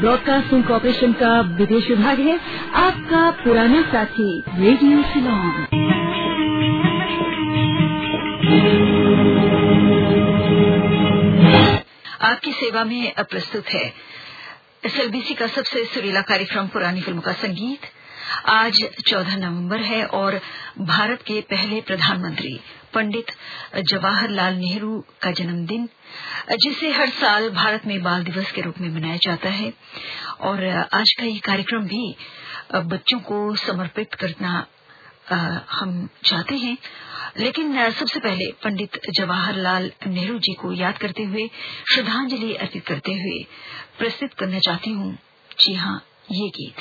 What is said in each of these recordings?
Broadcasting corporation का विदेश विभाग है, आपका पुराना साथी, रेडियो सिलोन आपकी सेवा में प्रस्तुत है। एसएलबीसी का सबसे सुरीला कार्यक्रम पुरानी फ़िल्मों का संगीत। आज 14 नवंबर है और भारत के पहले प्रधानमंत्री पंडित जवाहरलाल नेहरू का जन्मदिन, जिसे हर साल भारत में बाल दिवस के रूप में मनाया जाता है। और आज का ये कार्यक्रम भी बच्चों को समर्पित करना हम चाहते हैं। लेकिन सबसे पहले पंडित जवाहरलाल नेहरू जी को याद करते हुए, श्रद्धांजलि अर्पित करते हुए प्रस्तुत करना चाहती हूँ। जी हाँ ये गीत।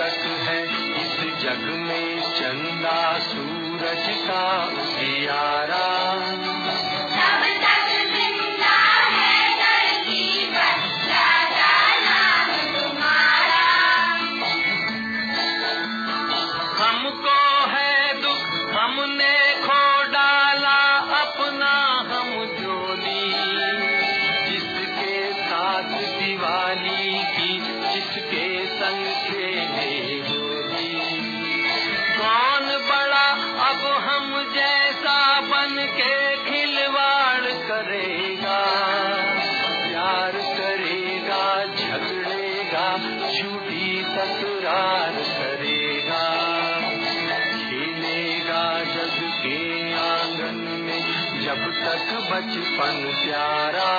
तक है। इस जग में चंदा सूरज का सियारा बचपन प्यारा।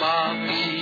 මාමී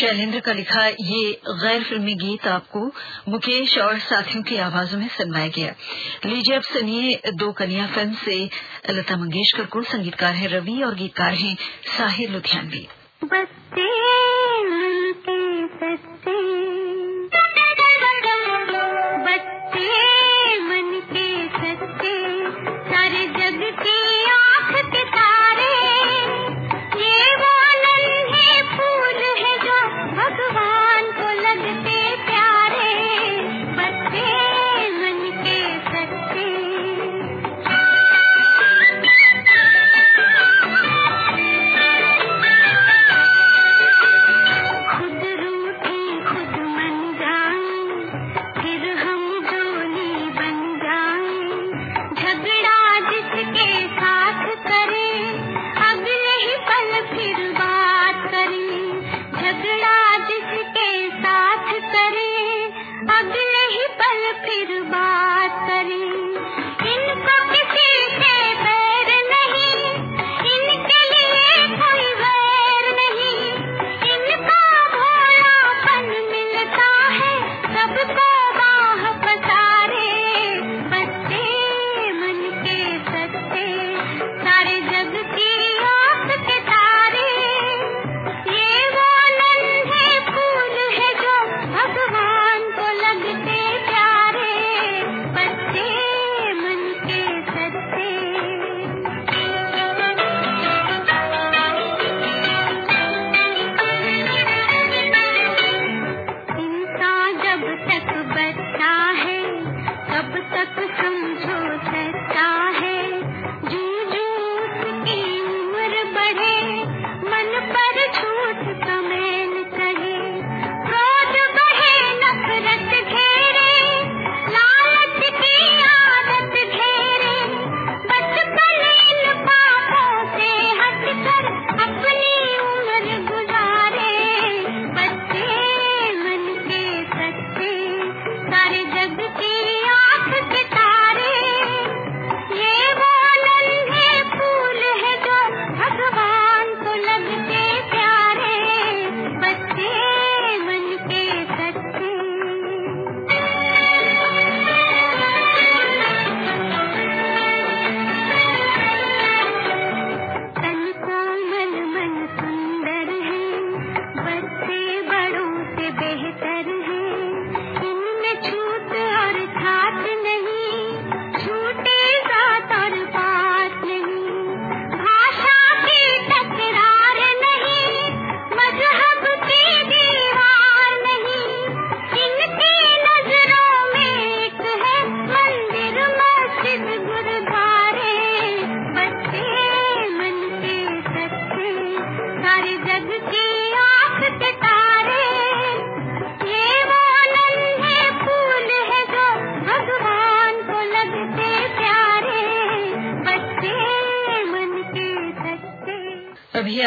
शैलेंद्र का लिखा ये गैर फिल्मी गीत आपको मुकेश और साथियों की आवाजों में सुनवाया गया। लीजिए अब सुनिए दो कनिया फ़िल्म से लता मंगेशकर को संगीतकार हैं रवि और गीतकार हैं साहिर लुधियानवी।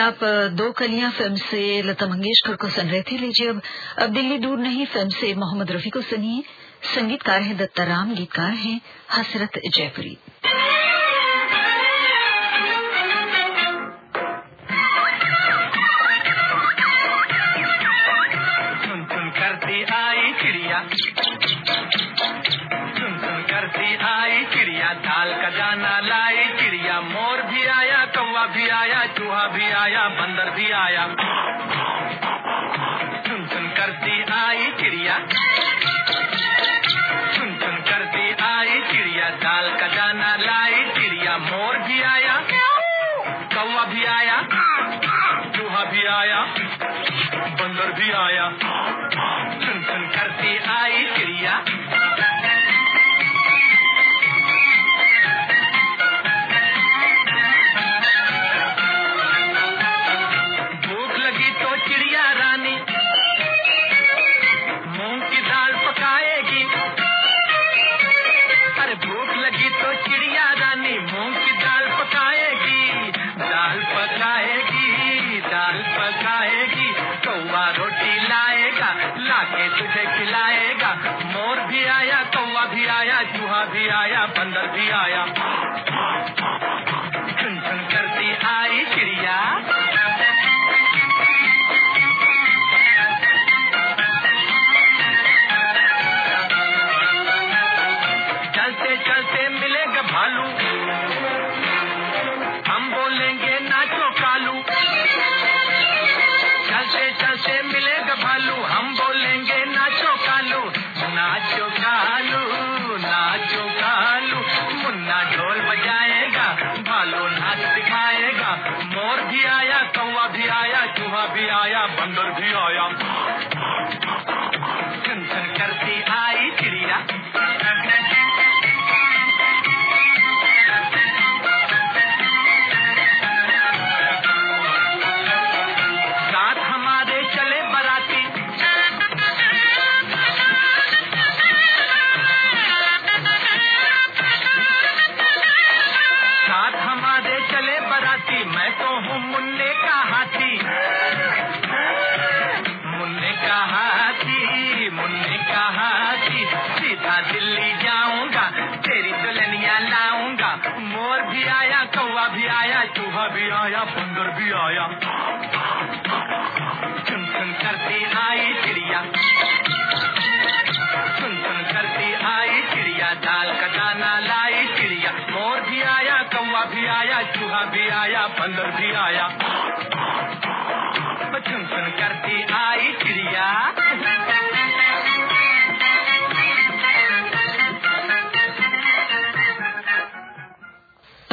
आप दो कलियाँ फ़िल्म से लता मंगेशकर को सुन रहे थे, लीजिए अब। अब दिल्ली दूर नहीं, फ़िल्म से मोहम्मद रफी को सुनिए। संगीतकार हैं दत्ताराम गीतकार हैं हसरत जयपुरी। आया बंदर भी आया। खिलाए तुझे खिलाएगा। मोर भी आया, कौवा भी आया, चूहा भी आया, बंदर भी आया।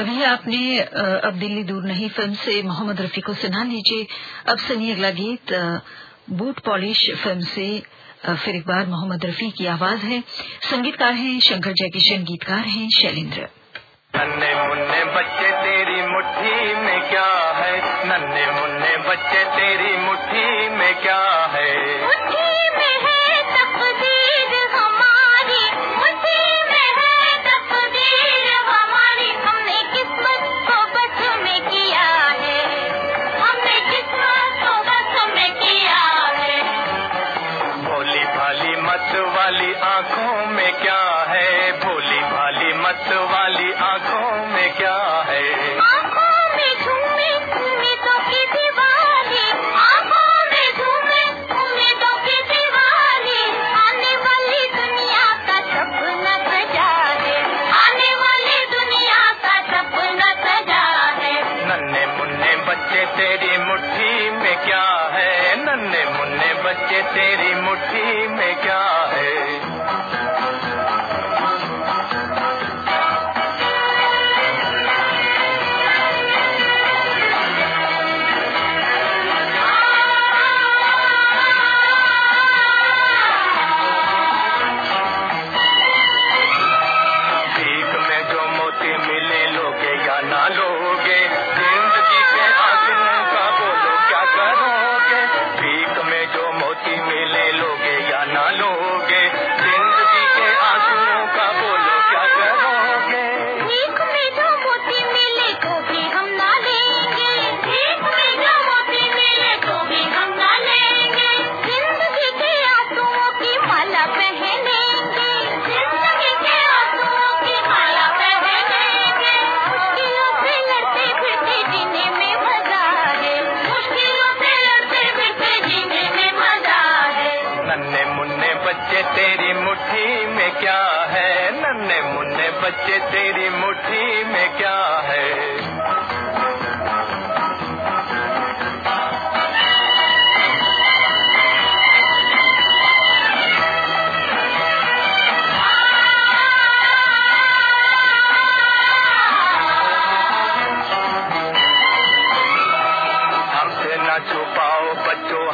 तो भैया आपने अब दिल्ली दूर नहीं, फ़िल्म से मोहम्मद रफी को सुना लीजिए। अब सुनिए अगला गीत बूट पॉलिश फ़िल्म से फिर एक बार मोहम्मद रफी की आवाज़ है। संगीतकार हैं, शंकर जयकिशन, गीतकार हैं, शैलेंद्र। नन्हे मुन्ने बच्चे, तेरी मुट्ठी में क्या है? नन्हे मुन्ने बच्चे, तेरी मुट्ठी में क्या है?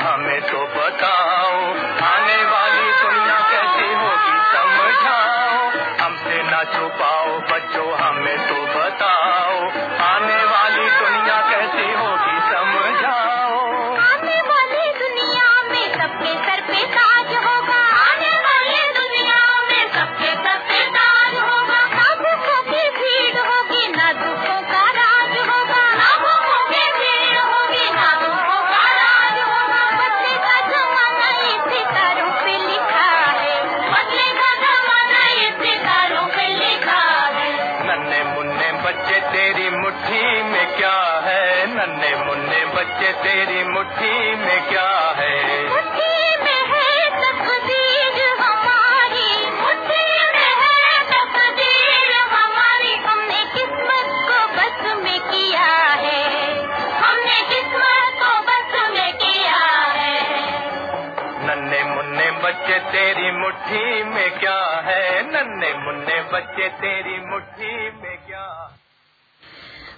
हमें तो बता बच्चे तेरी मुट्ठी में क्या?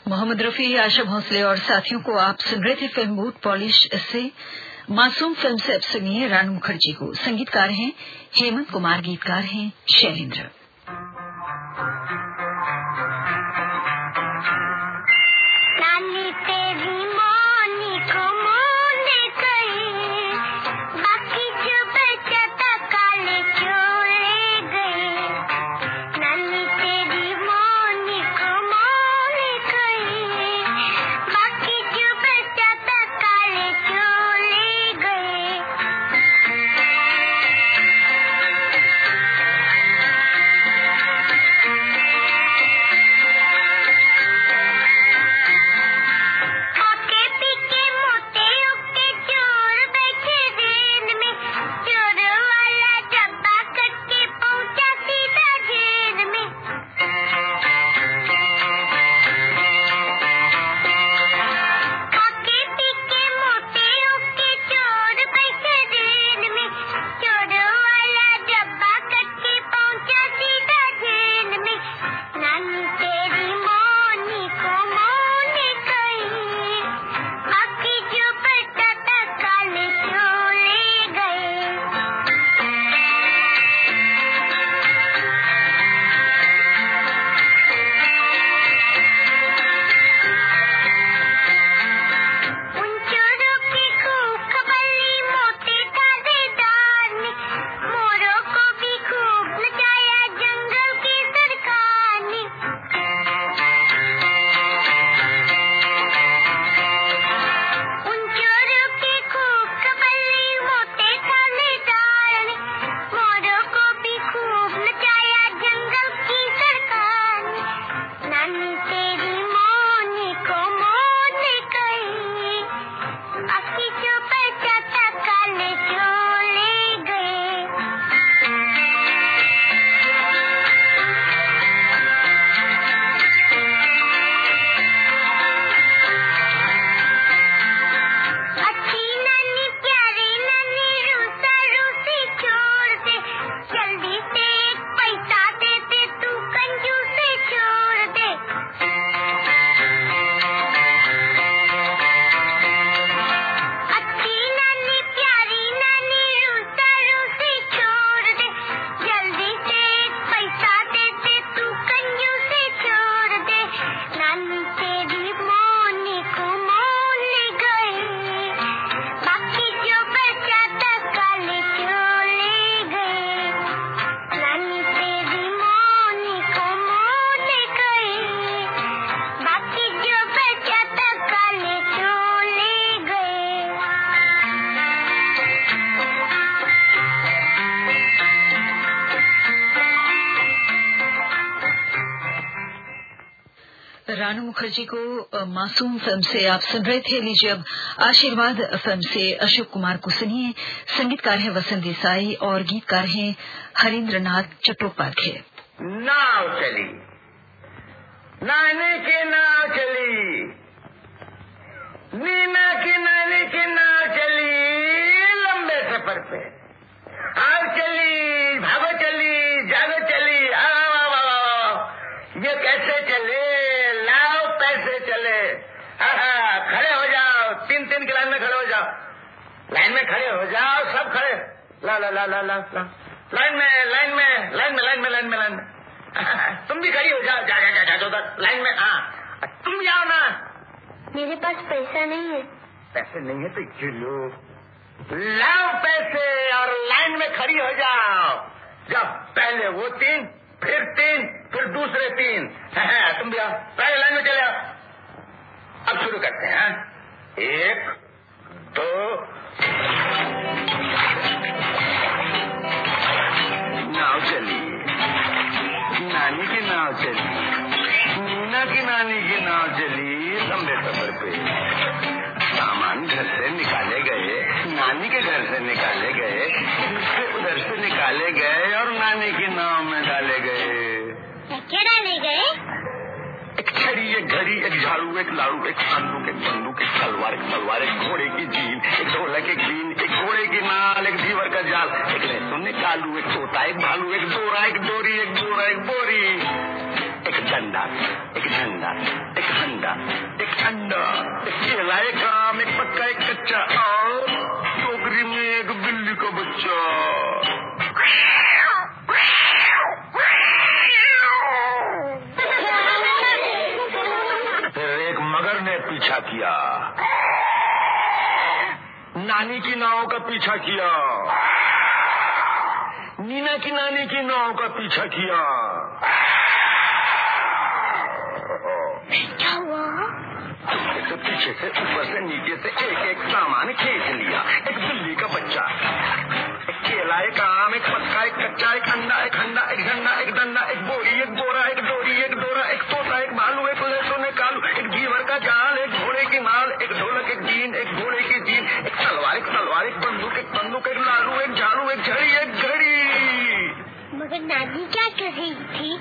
मोहम्मद रफी, आशा भोसले और साथियों को आप सुन रहे थे फ़िल्म बूट पॉलिश से मासूम फ़िल्म से अब सुनिए रानू मुखर्जी को। संगीतकार हैं हेमंत कुमार, गीतकार हैं शैलेंद्र। मुखर्जी को मासूम फ़िल्म से आप सुन रहे थे। लीजिए अब आशीर्वाद फ़िल्म से अशोक कुमार को सुनिए। संगीतकार हैं वसंत देसाई और गीतकार हैं हरिन्द्र नाथ चट्टोपाध्याय। नाव चली। नाने के नाव चली। नीना के नाने के नाव चली लंबे सफ़र पे। और चली भाव लाइन में खड़े हो जाओ सब खड़े ला ला ला ला ला ला। लाइन में लाइन में लाइन में लाइन में लाइन में लाइन में। तुम भी खड़ी हो जाओ जा जा जा जा जा लाइन में हाँ। तुम भी आओ ना। मेरे पास पैसा नहीं है। पैसे नहीं है तो ये लो लाओ पैसे और लाइन में खड़ी हो जाओ। जब पहले वो तीन फिर तीन फिर दूसरे तीन। तुम भी आओ। पहले लाइन में चले आओ। अब शुरू करते हैं। एक दो नाव चली। नानी की नाव चली। मीना की नानी की नाव चली लंबे सफ़र पे। सामान घर से निकाले गए नानी के घर से निकाले गए उधर से निकाले गए और नानी की नाव में डाले गए। क्या डाले गए? एक छड़ी एक घड़ी एक झाड़ू एक लाड़ू एक बंदूक एक एक तलवार एक घोड़े की जीन एक ढोलक, एक बीन, एक घोड़े की नाल, एक दीवर का जाल। एक लहसुन, एक आलू, एक तोता, एक भालू, एक डोरा एक डोरी एक बोरा, एक बोरी। एक डंडा एक झंडा, एक हंडा एक अंडा एक केला, एक आम, एक पक्का एक कच्चा और टोकरी में एक बिल्ली का बच्चा। पीछा किया। नानी की नाव का पीछा किया। नीना की नानी की नाव का पीछा किया। हुआ? पीछे से ऊपर से नीचे से एक एक सामान खींच लिया। एक बिल्ली का बच्चा। एक केला एक आम एक पक्का एक कच्चा एक अंडा एक अंडा एक झंडा एक डंडा एक बोरी एक बोरा बंदूक एक लालू एक झाड़ू एक झड़ी एक घड़ी। मगर नानी क्या कर रही थी?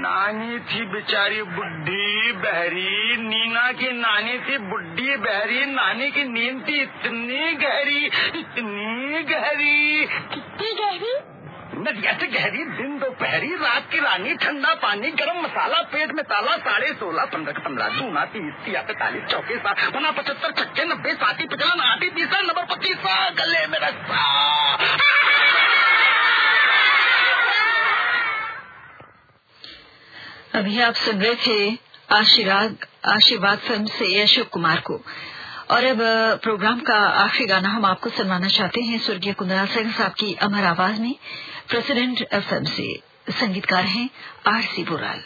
नानी थी बेचारी बुढ़ी बहरी। नीना की नानी थी बुढ़ी बहरी। नानी की नींद थी इतनी गहरी इतनी गहरी। कितनी गहरी? नदिया से गहरी दिन दोपहरी, रात की रानी, ठंडा पानी, गरम मसाला, पेट में ताला, साढ़े सोलह, पंद्रह पंद्रह, दूना, तीस, तिया, पैतालीस चौके सात बना पचहत्तर, छक्के, नब्बे, साती पिछलन आठी तीसरा, नंबर पच्चीस गले में रस्सा। अभी आप सुन रहे थे आशीर्वाद आशीर्वाद फ़िल्म से अशोक कुमार को। और अब प्रोग्राम का आखिरी गाना हम आपको सुनवाना चाहते हैं। स्वर्गीय कुंदरा सिंह साहब की अमर आवाज़ में। प्रेसिडेंट एफएमसी संगीतकार हैं आरसी बोराल।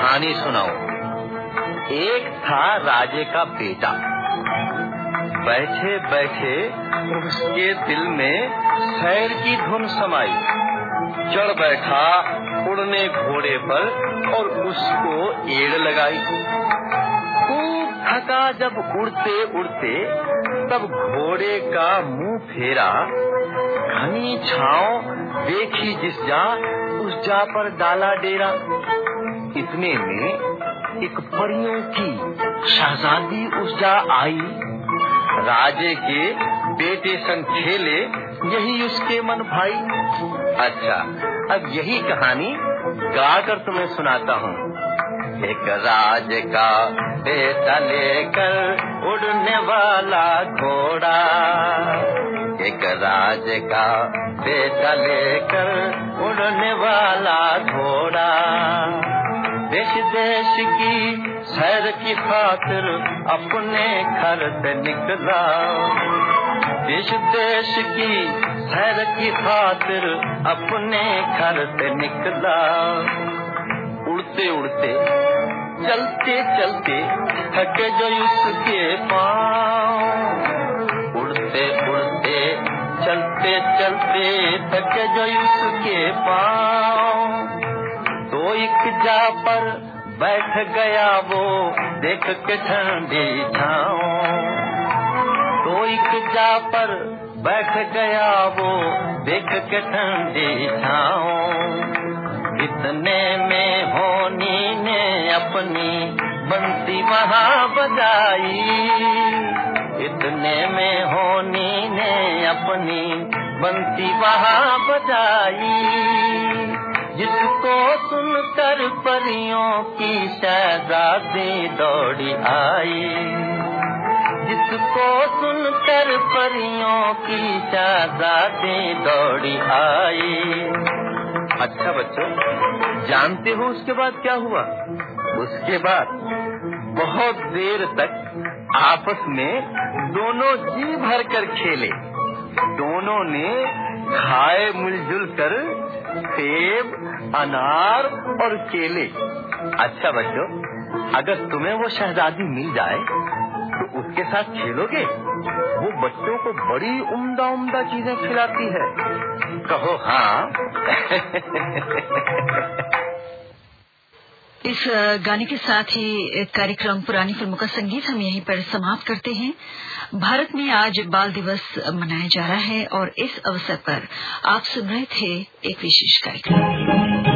कहानी सुनाओ। एक था राजे का बेटा। बैठे बैठे उसके दिल में शहर की धुन समाई। चढ़ बैठा उड़ने घोड़े पर और उसको एड़ लगाई। खूब थका जब उड़ते उड़ते तब घोड़े का मुँह फेरा। घनी छाव देखी जिस जा, उस जा पर डाला डेरा। इतने में एक परियों की शहजादी जा आई। राजे के बेटे संग खेले, यही उसके मन भाई। अच्छा अब यही कहानी गाकर तुम्हें सुनाता हूँ। एक राज का बेटा लेकर उड़ने वाला घोड़ा। एक राज का बेटा लेकर उड़ने वाला घोड़ा। देश देश की सैर की खातिर अपने घर से निकला। देश देश की सैर की खातिर अपने घर से निकला। उड़ते उड़ते, चलते चलते थके जो उसके पाँव। उड़ते उड़ते, चलते चलते थके जो उसके पाँव। एक जा पर बैठ गया वो देख के ठंडी छाँव। तो जा पर बैठ गया वो देख के ठंडी छाँव। इतने में होनी ने अपनी बंसी वहाँ बजाई। इतने में होनी ने अपनी बंसी वहाँ बजाई। जिसको सुनकर परियों की शहजादी दौड़ी आई। जिसको सुनकर परियों की शहजादी दौड़ी आई। अच्छा बच्चों, जानते हो उसके बाद क्या हुआ? उसके बाद बहुत देर तक आपस में दोनों जी भर कर खेले। दोनों ने खाए मिलजुल कर सेब, अनार और केले। अच्छा बच्चों, अगर तुम्हें वो शहजादी मिल जाए तो उसके साथ खेलोगे? वो बच्चों को बड़ी उम्दा उम्दा चीज़ें खिलाती है। कहो हाँ। इस गाने के साथ ही कार्यक्रम, पुरानी फ़िल्मों का संगीत हम यहीं पर समाप्त करते हैं। भारत में आज बाल दिवस मनाया जा रहा है और इस अवसर पर आप सुन रहे थे एक विशेष कार्यक्रम।